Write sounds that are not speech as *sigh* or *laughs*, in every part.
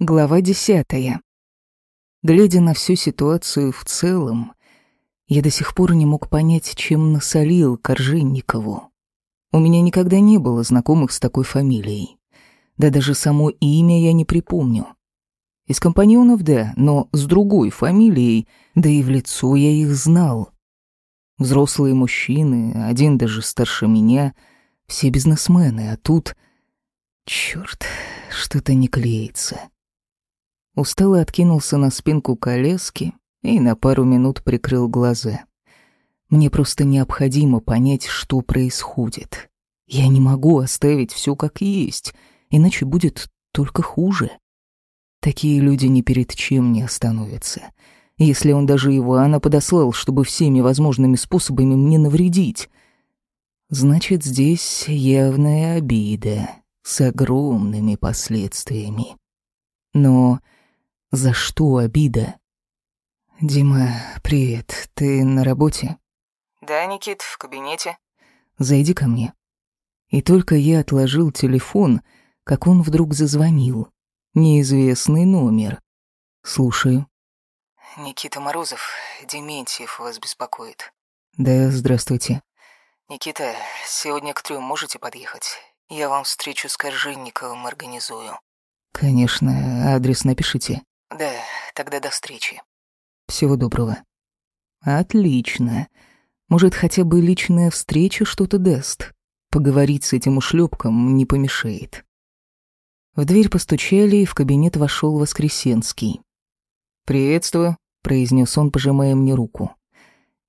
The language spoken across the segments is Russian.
Глава десятая. Глядя на всю ситуацию в целом, я до сих пор не мог понять, чем насолил Коржинникову. У меня никогда не было знакомых с такой фамилией. Да даже само имя я не припомню. Из компаньонов, да, но с другой фамилией, да и в лицо я их знал. Взрослые мужчины, один даже старше меня, все бизнесмены, а тут... Чёрт, что-то не клеится. Устало откинулся на спинку колески и на пару минут прикрыл глаза. Мне просто необходимо понять, что происходит. Я не могу оставить все как есть, иначе будет только хуже. Такие люди ни перед чем не остановятся. Если он даже Ивана подослал, чтобы всеми возможными способами мне навредить, значит, здесь явная обида с огромными последствиями. Но за что обида? «Дима, привет. Ты на работе?» «Да, Никит, в кабинете». «Зайди ко мне». И только я отложил телефон, как он вдруг зазвонил. Неизвестный номер. «Слушаю». «Никита Морозов, Дементьев вас беспокоит». «Да, здравствуйте». «Никита, сегодня к трем можете подъехать? Я вам встречу с Коржинниковым организую». «Конечно, адрес напишите». Да, тогда до встречи. Всего доброго. Отлично. Может, хотя бы личная встреча что-то даст. Поговорить с этим ушлепком не помешает. В дверь постучали, и в кабинет вошел Воскресенский. «Приветствую», — произнес он, пожимая мне руку.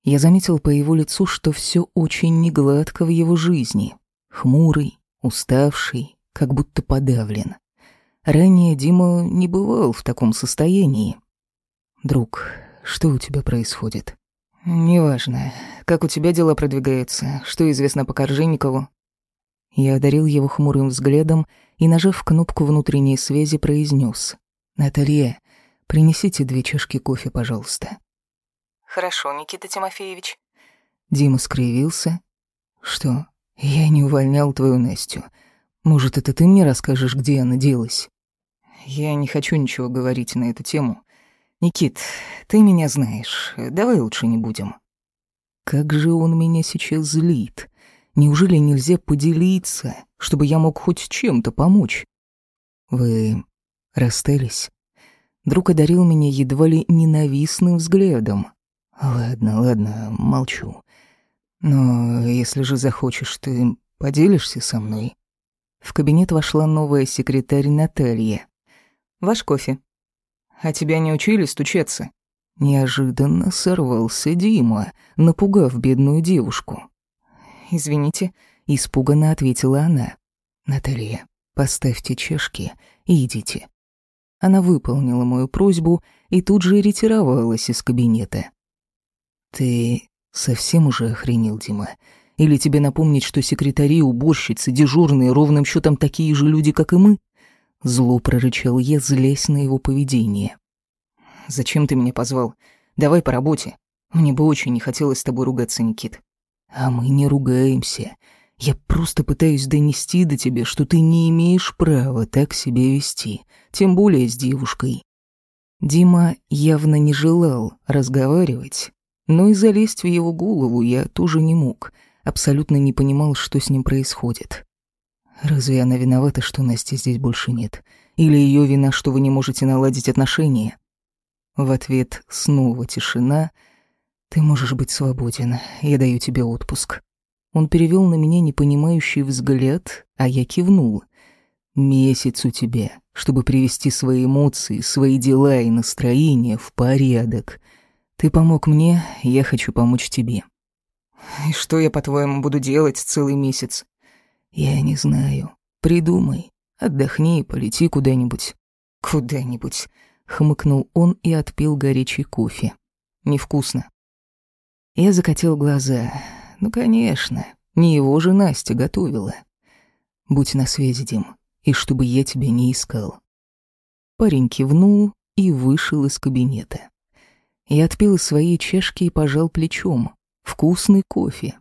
Я заметил по его лицу, что все очень негладко в его жизни. Хмурый, уставший, как будто подавлен. Ранее Дима не бывал в таком состоянии. «Друг, что у тебя происходит?» «Неважно. Как у тебя дела продвигаются? Что известно по Коржинникову?» Я одарил его хмурым взглядом и, нажав кнопку внутренней связи, произнес: «Наталья, принесите две чашки кофе, пожалуйста». «Хорошо, Никита Тимофеевич». Дима скривился. «Что, я не увольнял твою Настю. Может, это ты мне расскажешь, где она делась? Я не хочу ничего говорить на эту тему. Никит, ты меня знаешь. Давай лучше не будем. Как же он меня сейчас злит. Неужели нельзя поделиться, чтобы я мог хоть чем-то помочь? Вы расстались? Друг одарил меня едва ли ненавистным взглядом. Ладно, ладно, молчу. Но если же захочешь, ты поделишься со мной? В кабинет вошла новая секретарь Наталья. «Ваш кофе». «А тебя не учили стучаться?» Неожиданно сорвался Дима, напугав бедную девушку. «Извините», — испуганно ответила она. «Наталья, поставьте чашки и идите». Она выполнила мою просьбу и тут же ретировалась из кабинета. «Ты совсем уже охренел, Дима? Или тебе напомнить, что секретари, уборщицы, дежурные ровным счетом такие же люди, как и мы? Зло прорычал я, злясь на его поведение. «Зачем ты меня позвал? Давай по работе. Мне бы очень не хотелось с тобой ругаться, Никит». «А мы не ругаемся. Я просто пытаюсь донести до тебя, что ты не имеешь права так себя вести, тем более с девушкой». Дима явно не желал разговаривать, но и залезть в его голову я тоже не мог — абсолютно не понимал, что с ним происходит. Разве она виновата, что Насти здесь больше нет? Или ее вина, что вы не можете наладить отношения? В ответ снова тишина. Ты можешь быть свободен. Я даю тебе отпуск. Он перевел на меня непонимающий взгляд, а я кивнул. Месяц у тебя, чтобы привести свои эмоции, свои дела и настроение в порядок. Ты помог мне, я хочу помочь тебе. И что я, по-твоему, буду делать целый месяц? Я не знаю. Придумай. Отдохни и полети куда-нибудь. Куда-нибудь. Хмыкнул он и отпил горячий кофе. Невкусно. Я закатил глаза. Ну, конечно. Не его же Настя готовила. Будь на связи, Дим. И чтобы я тебя не искал. Парень кивнул и вышел из кабинета. Я отпил из своей чашки и пожал плечом вкусный кофе.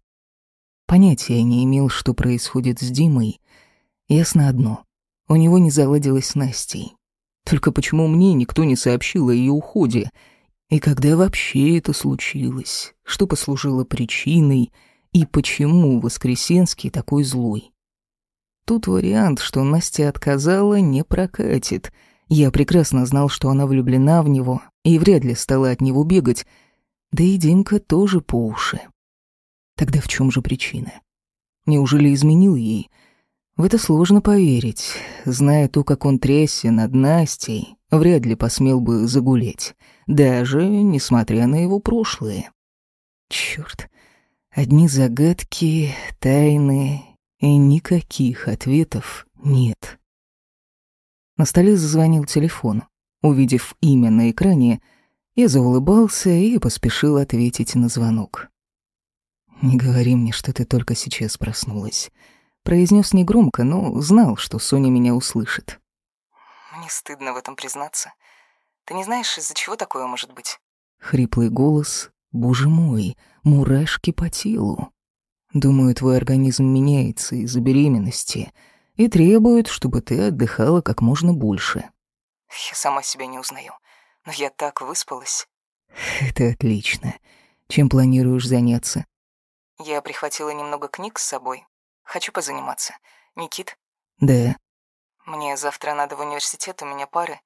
Понятия не имел, что происходит с Димой. Ясно одно. У него не заладилось с Настей. Только почему мне никто не сообщил о ее уходе? И когда вообще это случилось? Что послужило причиной? И почему Воскресенский такой злой? Тут вариант, что Настя отказала, не прокатит. Я прекрасно знал, что она влюблена в него и вряд ли стала от него бегать. Да и Димка тоже по уши. Тогда в чем же причина? Неужели изменил ей? В это сложно поверить. Зная то, как он трясся над Настей, вряд ли посмел бы загулять, даже несмотря на его прошлое. Чёрт, одни загадки, тайны и никаких ответов нет. На столе зазвонил телефон. Увидев имя на экране, я заулыбался и поспешил ответить на звонок. «Не говори мне, что ты только сейчас проснулась», Произнес негромко, но знал, что Соня меня услышит. «Мне стыдно в этом признаться. Ты не знаешь, из-за чего такое может быть?» Хриплый голос. «Боже мой, мурашки по телу. Думаю, твой организм меняется из-за беременности и требует, чтобы ты отдыхала как можно больше». «Я сама себя не узнаю, но я так выспалась». «Это отлично. Чем планируешь заняться?» «Я прихватила немного книг с собой. Хочу позаниматься. Никит?» «Да». «Мне завтра надо в университет, у меня пары».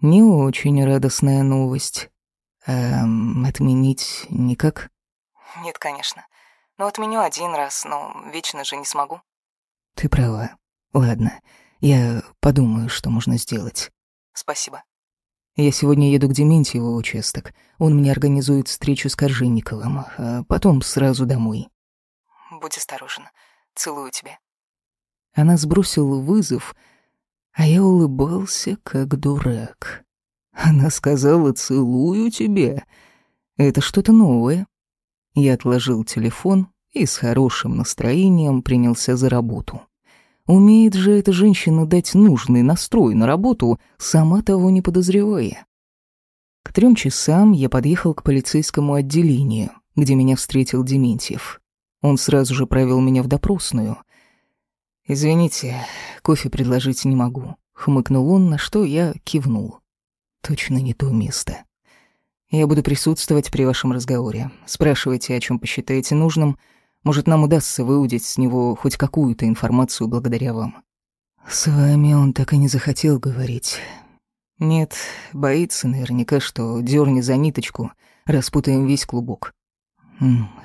«Не очень радостная новость. Эм, отменить никак?» «Нет, конечно. Ну, отменю один раз, но вечно же не смогу». «Ты права. Ладно, я подумаю, что можно сделать». «Спасибо». Я сегодня еду к Дементьеву в участок. Он мне организует встречу с Коржинниковым, а потом сразу домой. Будь осторожен. Целую тебя». Она сбросила вызов, а я улыбался, как дурак. Она сказала «целую тебя». Это что-то новое. Я отложил телефон и с хорошим настроением принялся за работу. Умеет же эта женщина дать нужный настрой на работу, сама того не подозревая. К трем часам я подъехал к полицейскому отделению, где меня встретил Дементьев. Он сразу же провел меня в допросную. «Извините, кофе предложить не могу», — хмыкнул он, на что я кивнул. «Точно не то место. Я буду присутствовать при вашем разговоре. Спрашивайте, о чем посчитаете нужным. Может, нам удастся выудить с него хоть какую-то информацию благодаря вам». «С вами он так и не захотел говорить». «Нет, боится наверняка, что дёрни за ниточку, распутаем весь клубок.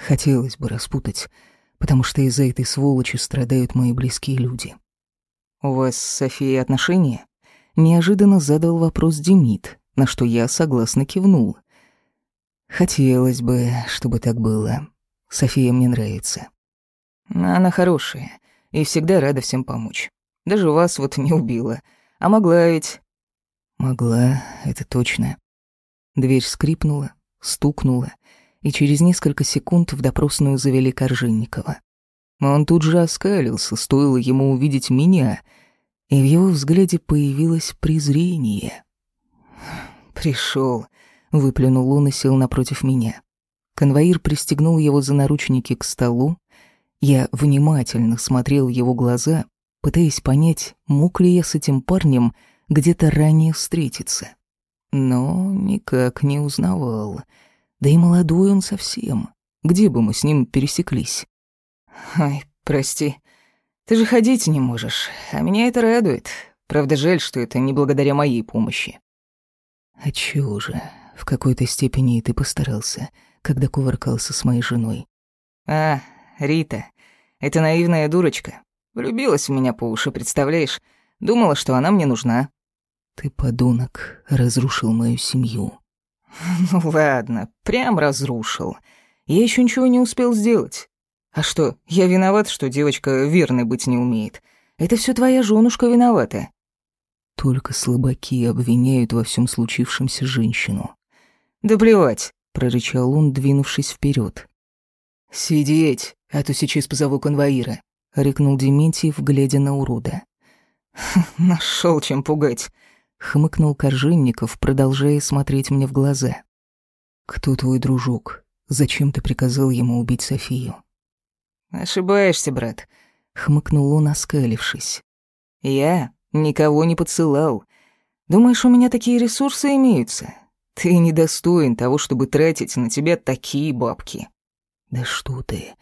Хотелось бы распутать, потому что из-за этой сволочи страдают мои близкие люди. «У вас с Софией отношения?» Неожиданно задал вопрос Демид, на что я согласно кивнул. «Хотелось бы, чтобы так было. София мне нравится. Она хорошая и всегда рада всем помочь. Даже вас вот не убила. А могла ведь...» «Могла, это точно». Дверь скрипнула, стукнула, и через несколько секунд в допросную завели Коржинникова. Он тут же оскалился, стоило ему увидеть меня, и в его взгляде появилось презрение. «Пришел», — выплюнул он и сел напротив меня. Конвоир пристегнул его за наручники к столу. Я внимательно смотрел его глаза, пытаясь понять, мог ли я с этим парнем где-то ранее встретиться. Но никак не узнавал — да и молодой он совсем. Где бы мы с ним пересеклись? Ай, прости. Ты же ходить не можешь, а меня это радует. Правда, жаль, что это не благодаря моей помощи. А чего же? В какой-то степени ты постарался, когда кувыркался с моей женой. А, Рита, эта наивная дурочка. Влюбилась в меня по уши, представляешь? Думала, что она мне нужна. Ты, подонок, разрушил мою семью. *laughs* Ну ладно, прям разрушил. Я еще ничего не успел сделать. А что, я виноват, что девочка верной быть не умеет? Это все твоя женушка виновата. Только слабаки обвиняют во всем случившемся женщину. Да плевать, прорычал он, двинувшись вперед. Сидеть, а то сейчас позову конвоира, рыкнул Дементьев, глядя на урода. Нашел чем пугать хмыкнул Коржинников, продолжая смотреть мне в глаза. «Кто твой дружок? Зачем ты приказал ему убить Софию?» «Ошибаешься, брат», — хмыкнул он, оскалившись. «Я никого не подсылал. Думаешь, у меня такие ресурсы имеются? Ты недостоин того, чтобы тратить на тебя такие бабки. Да что ты?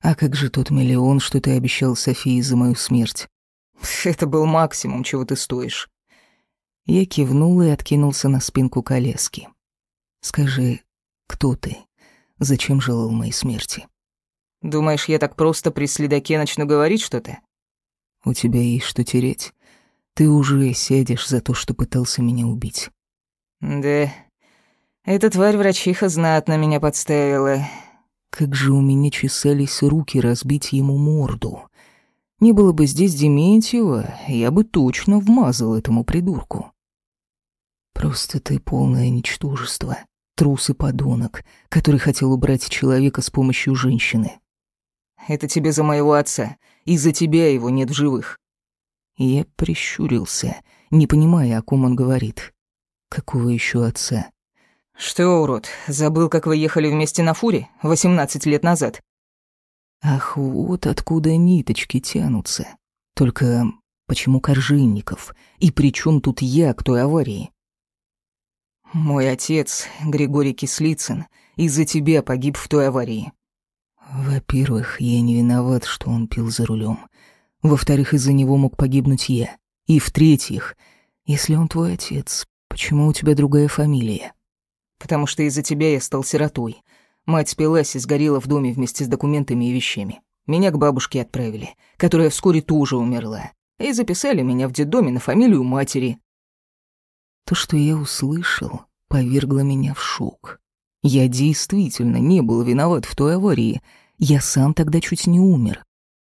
А как же тот миллион, что ты обещал Софии за мою смерть? Это был максимум, чего ты стоишь. Я кивнул и откинулся на спинку колески. Скажи, кто ты? Зачем желал моей смерти? Думаешь, я так просто при следаке начну говорить что-то? У тебя есть что тереть. Ты уже сядешь за то, что пытался меня убить. Да, эта тварь-врачиха знатно меня подставила. Как же у меня чесались руки разбить ему морду. Не было бы здесь Дементьева, я бы точно вмазал этому придурку. Просто ты полное ничтожество, трус и подонок, который хотел убрать человека с помощью женщины. Это тебе за моего отца. Из-за тебя его нет в живых. Я прищурился, не понимая, о ком он говорит. Какого еще отца? Что, урод, забыл, как вы ехали вместе на фуре 18 лет назад? Ах, вот откуда ниточки тянутся. Только почему Коржинников? И при чем тут я к той аварии? Мой отец, Григорий Кислицын, из-за тебя погиб в той аварии. Во-первых, я не виноват, что он пил за рулем. Во-вторых, из-за него мог погибнуть я. И в-третьих, если он твой отец, почему у тебя другая фамилия? Потому что из-за тебя я стал сиротой. Мать спилась и сгорела в доме вместе с документами и вещами. Меня к бабушке отправили, которая вскоре тоже умерла. И записали меня в детдоме на фамилию матери. То, что я услышал, повергло меня в шок. Я действительно не был виноват в той аварии. Я сам тогда чуть не умер.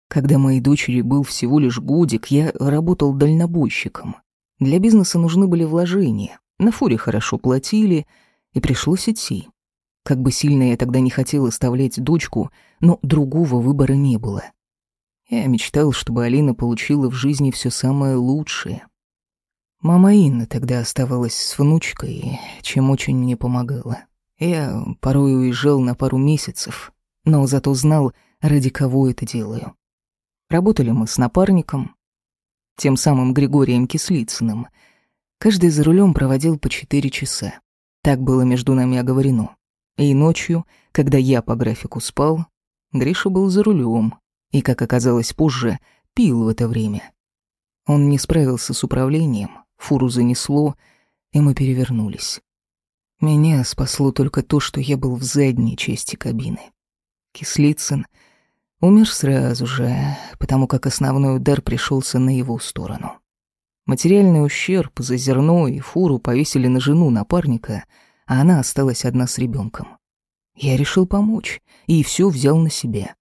Когда моей дочери был всего лишь годик, я работал дальнобойщиком. Для бизнеса нужны были вложения. На фуре хорошо платили, и пришлось идти. Как бы сильно я тогда не хотел оставлять дочку, но другого выбора не было. Я мечтал, чтобы Алина получила в жизни все самое лучшее. Мама Инна тогда оставалась с внучкой, чем очень мне помогала. Я порой уезжал на пару месяцев, но зато знал, ради кого это делаю. Работали мы с напарником, тем самым Григорием Кислицыным. Каждый за рулем проводил по четыре часа. Так было между нами оговорено. И ночью, когда я по графику спал, Гриша был за рулем и, как оказалось позже, пил в это время. Он не справился с управлением, Фуру занесло, и мы перевернулись. Меня спасло только то, что я был в задней части кабины. Кислицын умер сразу же, потому как основной удар пришелся на его сторону. Материальный ущерб за зерно и фуру повесили на жену напарника, а она осталась одна с ребенком. Я решил помочь и все взял на себя.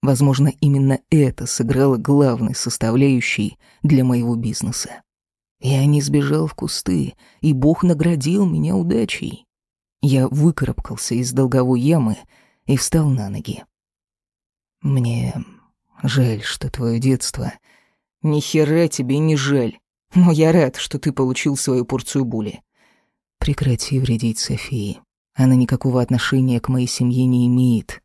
Возможно, именно это сыграло главной составляющей для моего бизнеса. Я не сбежал в кусты, и Бог наградил меня удачей. Я выкарабкался из долговой ямы и встал на ноги. Мне жаль, что твое детство... Ни хера тебе не жаль, но я рад, что ты получил свою порцию боли. Прекрати вредить Софии. Она никакого отношения к моей семье не имеет.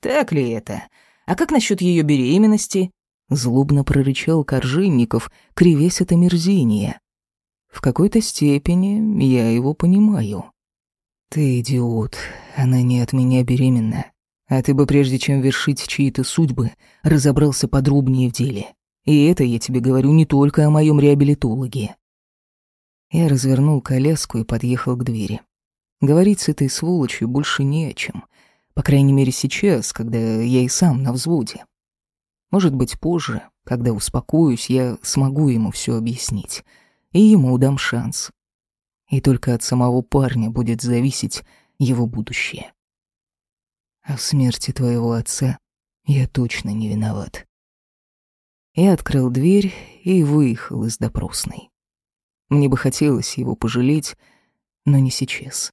Так ли это? А как насчет ее беременности? Злобно прорычал Коржинников, кривясь от омерзения. В какой-то степени я его понимаю. Ты идиот, она не от меня беременна. А ты бы, прежде чем вершить чьи-то судьбы, разобрался подробнее в деле. И это я тебе говорю не только о моем реабилитологе. Я развернул коляску и подъехал к двери. Говорить с этой сволочью больше не о чем. По крайней мере сейчас, когда я и сам на взводе. Может быть, позже, когда успокоюсь, я смогу ему все объяснить. И ему дам шанс. И только от самого парня будет зависеть его будущее. А в смерти твоего отца я точно не виноват. Я открыл дверь и выехал из допросной. Мне бы хотелось его пожалеть, но не сейчас.